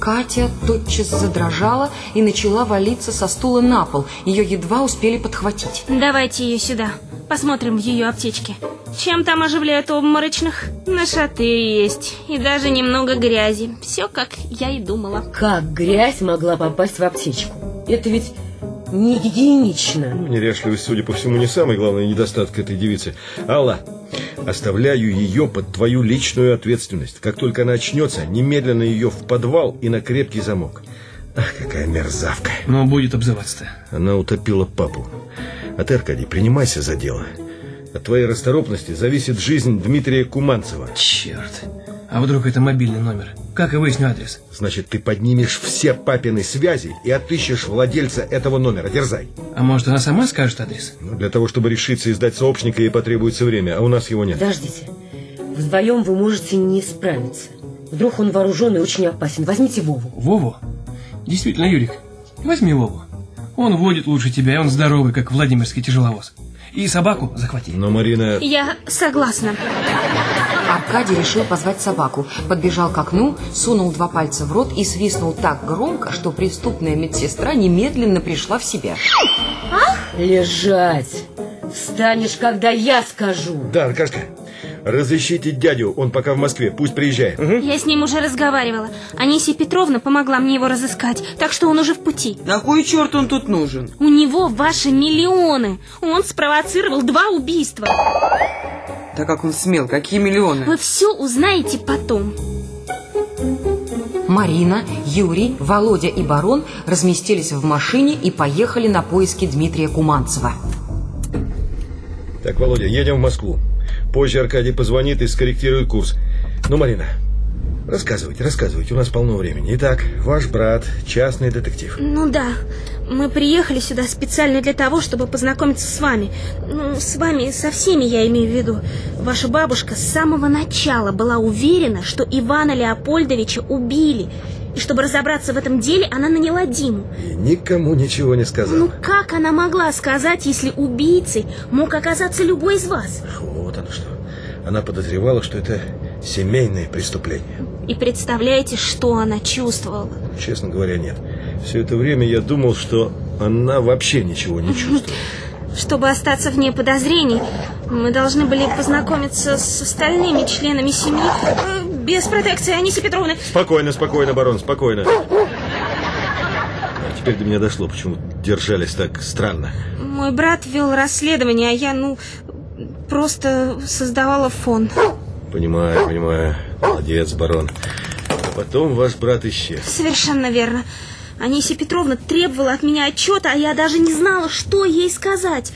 Катя тотчас задрожала и начала валиться со стула на пол. Ее едва успели подхватить. Давайте ее сюда. Посмотрим в ее аптечке. Чем там оживляют обморочных? Нашаты есть. И даже немного грязи. Все, как я и думала. Как грязь могла попасть в аптечку? Это ведь не гигиенично. Неряшливость, судя по всему, не самый главный недостаток этой девицы. Алла, оставляю ее под твою личную ответственность. Как только она очнется, немедленно ее в подвал и на крепкий замок. Ах, какая мерзавка. Но будет обзываться-то. Она утопила папу. А ты, Аркадий, принимайся за дело. От твоей расторопности зависит жизнь Дмитрия Куманцева. Черт. А вдруг это мобильный номер? Как я выясню адрес? Значит, ты поднимешь все папины связи и отыщешь владельца этого номера. Дерзай. А может, она сама скажет адрес? Ну, для того, чтобы решиться и сдать сообщника, ей потребуется время, а у нас его нет. Подождите. Вдвоем вы можете не справиться. Вдруг он вооружен и очень опасен. Возьмите Вову. Вову? Действительно, Юрик, возьми Вову. Он водит лучше тебя, и он здоровый, как Владимирский тяжеловоз. И собаку захвати. Но Марина... Я согласна. Аркадий решил позвать собаку. Подбежал к окну, сунул два пальца в рот и свистнул так громко, что преступная медсестра немедленно пришла в себя. Лежать. Встанешь, когда я скажу. Да, Аркашка, разыщите дядю, он пока в Москве, пусть приезжает. Я с ним уже разговаривала. Анисия Петровна помогла мне его разыскать, так что он уже в пути. На кой черт он тут нужен? У него ваши миллионы. Он спровоцировал два убийства. Да как он смел, какие миллионы? Вы все узнаете потом. Марина, Юрий, Володя и Барон разместились в машине и поехали на поиски Дмитрия Куманцева. Так, Володя, едем в Москву. Позже Аркадий позвонит и скорректирует курс. Ну, Марина, рассказывайте, рассказывайте, у нас полно времени. Итак, ваш брат, частный детектив. Ну да, мы приехали сюда специально для того, чтобы познакомиться с вами. Ну, с вами, со всеми я имею в виду. Ваша бабушка с самого начала была уверена, что Ивана Леопольдовича убили. И чтобы разобраться в этом деле, она наняла Диму. И никому ничего не сказал. Ну как она могла сказать, если убийцей мог оказаться любой из вас? Вот оно что. Она подозревала, что это семейное преступление. И представляете, что она чувствовала? Честно говоря, нет. Все это время я думал, что она вообще ничего не чувствует. Чтобы остаться вне подозрений, мы должны были познакомиться с остальными членами семьи э, без протекции Аниси Петровны. Спокойно, спокойно, барон, спокойно. А теперь до меня дошло, почему держались так странно. Мой брат вел расследование, а я, ну, просто создавала фон. Понимаю, понимаю. Молодец, барон. А потом ваш брат исчез. Совершенно верно. Анисия Петровна требовала от меня отчета, а я даже не знала, что ей сказать.